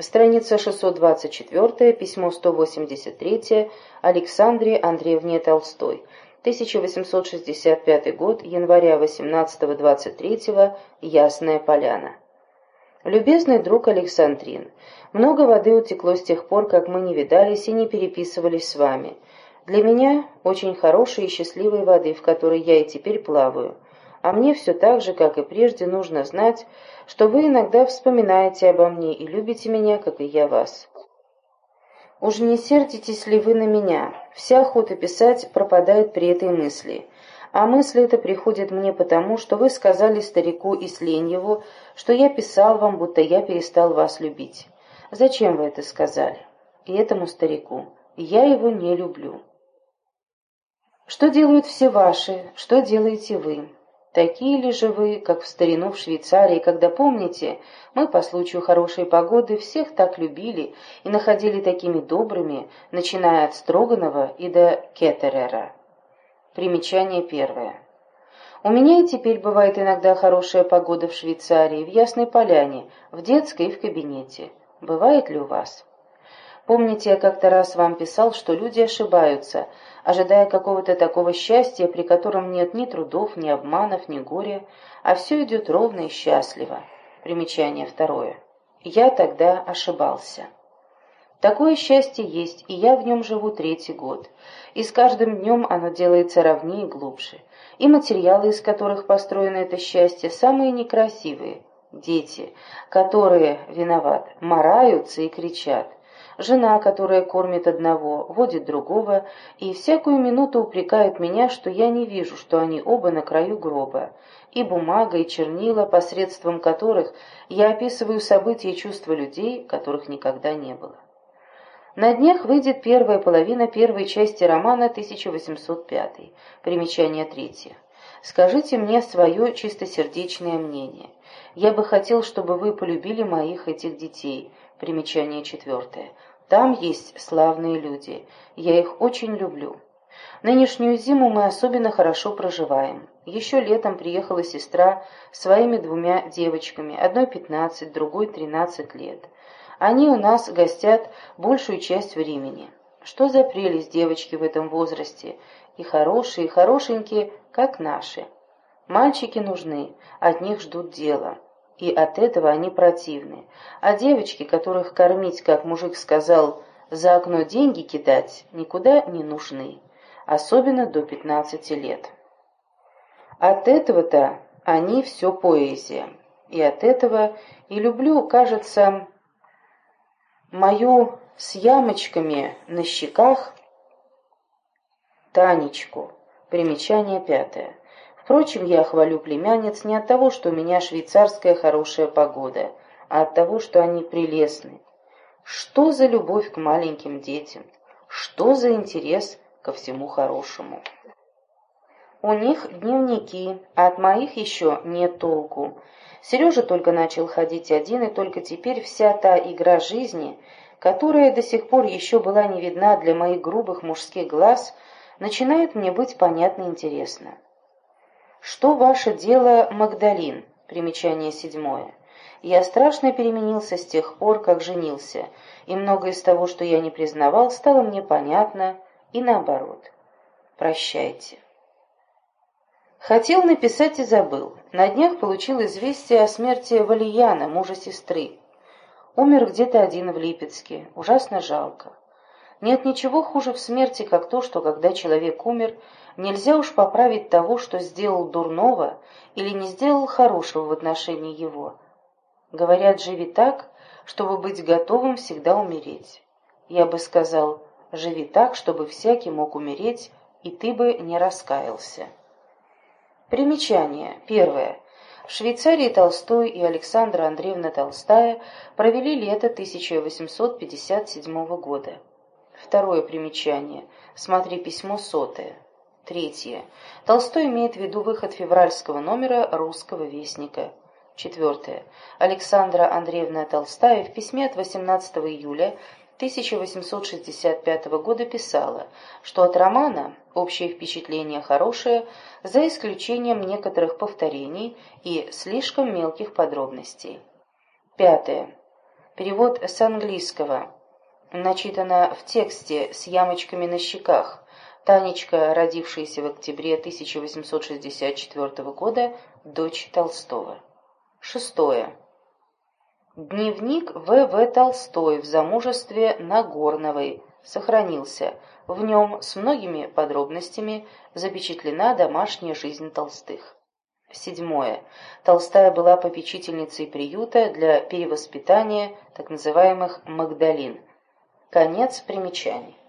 Страница 624, письмо 183 Александре Андреевне Толстой. 1865 год, января 18-23, Ясная Поляна. Любезный друг Александрин, много воды утекло с тех пор, как мы не видались и не переписывались с вами. Для меня очень хорошей и счастливой воды, в которой я и теперь плаваю. А мне все так же, как и прежде, нужно знать, что вы иногда вспоминаете обо мне и любите меня, как и я вас. Уж не сердитесь ли вы на меня? Вся охота писать пропадает при этой мысли. А мысль эта приходит мне потому, что вы сказали старику Исленьеву, что я писал вам, будто я перестал вас любить. Зачем вы это сказали? И этому старику. Я его не люблю. Что делают все ваши? Что делаете вы? Такие ли же вы, как в старину в Швейцарии, когда, помните, мы по случаю хорошей погоды всех так любили и находили такими добрыми, начиная от Строганова и до Кеттерера. Примечание первое. У меня и теперь бывает иногда хорошая погода в Швейцарии, в Ясной Поляне, в детской и в кабинете. Бывает ли у вас? Помните, я как-то раз вам писал, что люди ошибаются – ожидая какого-то такого счастья, при котором нет ни трудов, ни обманов, ни горя, а все идет ровно и счастливо. Примечание второе. Я тогда ошибался. Такое счастье есть, и я в нем живу третий год. И с каждым днем оно делается ровнее и глубже. И материалы, из которых построено это счастье, самые некрасивые. Дети, которые, виноват, мораются и кричат жена, которая кормит одного, водит другого, и всякую минуту упрекает меня, что я не вижу, что они оба на краю гроба, и бумага, и чернила, посредством которых я описываю события и чувства людей, которых никогда не было. На днях выйдет первая половина первой части романа 1805, примечание третье. Скажите мне свое чистосердечное мнение. Я бы хотел, чтобы вы полюбили моих этих детей. Примечание четвертое. Там есть славные люди. Я их очень люблю. Нынешнюю зиму мы особенно хорошо проживаем. Еще летом приехала сестра своими двумя девочками, одной пятнадцать, другой тринадцать лет. Они у нас гостят большую часть времени. Что за прелесть девочки в этом возрасте, и хорошие, и хорошенькие, как наши. Мальчики нужны, от них ждут дела и от этого они противны. А девочки, которых кормить, как мужик сказал, за окно деньги кидать, никуда не нужны, особенно до 15 лет. От этого-то они все поэзия, и от этого и люблю, кажется, мою с ямочками на щеках Танечку. Примечание пятое. Впрочем, я хвалю племянниц не от того, что у меня швейцарская хорошая погода, а от того, что они прелестны. Что за любовь к маленьким детям? Что за интерес ко всему хорошему? У них дневники, а от моих еще нет толку. Сережа только начал ходить один, и только теперь вся та игра жизни, которая до сих пор еще была не видна для моих грубых мужских глаз, начинает мне быть понятно и интересно. «Что ваше дело, Магдалин?» Примечание седьмое. «Я страшно переменился с тех пор, как женился, и многое из того, что я не признавал, стало мне понятно, и наоборот. Прощайте». Хотел написать и забыл. На днях получил известие о смерти Валияна, мужа сестры. Умер где-то один в Липецке. Ужасно жалко. Нет ничего хуже в смерти, как то, что когда человек умер, Нельзя уж поправить того, что сделал дурного или не сделал хорошего в отношении его. Говорят, живи так, чтобы быть готовым всегда умереть. Я бы сказал, живи так, чтобы всякий мог умереть, и ты бы не раскаялся. Примечание. Первое. В Швейцарии Толстой и Александра Андреевна Толстая провели лето 1857 года. Второе примечание. Смотри письмо сотое. Третье. Толстой имеет в виду выход февральского номера «Русского вестника». Четвертое. Александра Андреевна Толстая в письме от 18 июля 1865 года писала, что от романа общее впечатление хорошее, за исключением некоторых повторений и слишком мелких подробностей. Пятое. Перевод с английского. Начитано в тексте с ямочками на щеках. Танечка, родившаяся в октябре 1864 года, дочь Толстого. Шестое. Дневник В.В. Толстой в замужестве Нагорновой сохранился. В нем с многими подробностями запечатлена домашняя жизнь Толстых. Седьмое. Толстая была попечительницей приюта для перевоспитания так называемых «Магдалин». Конец примечаний.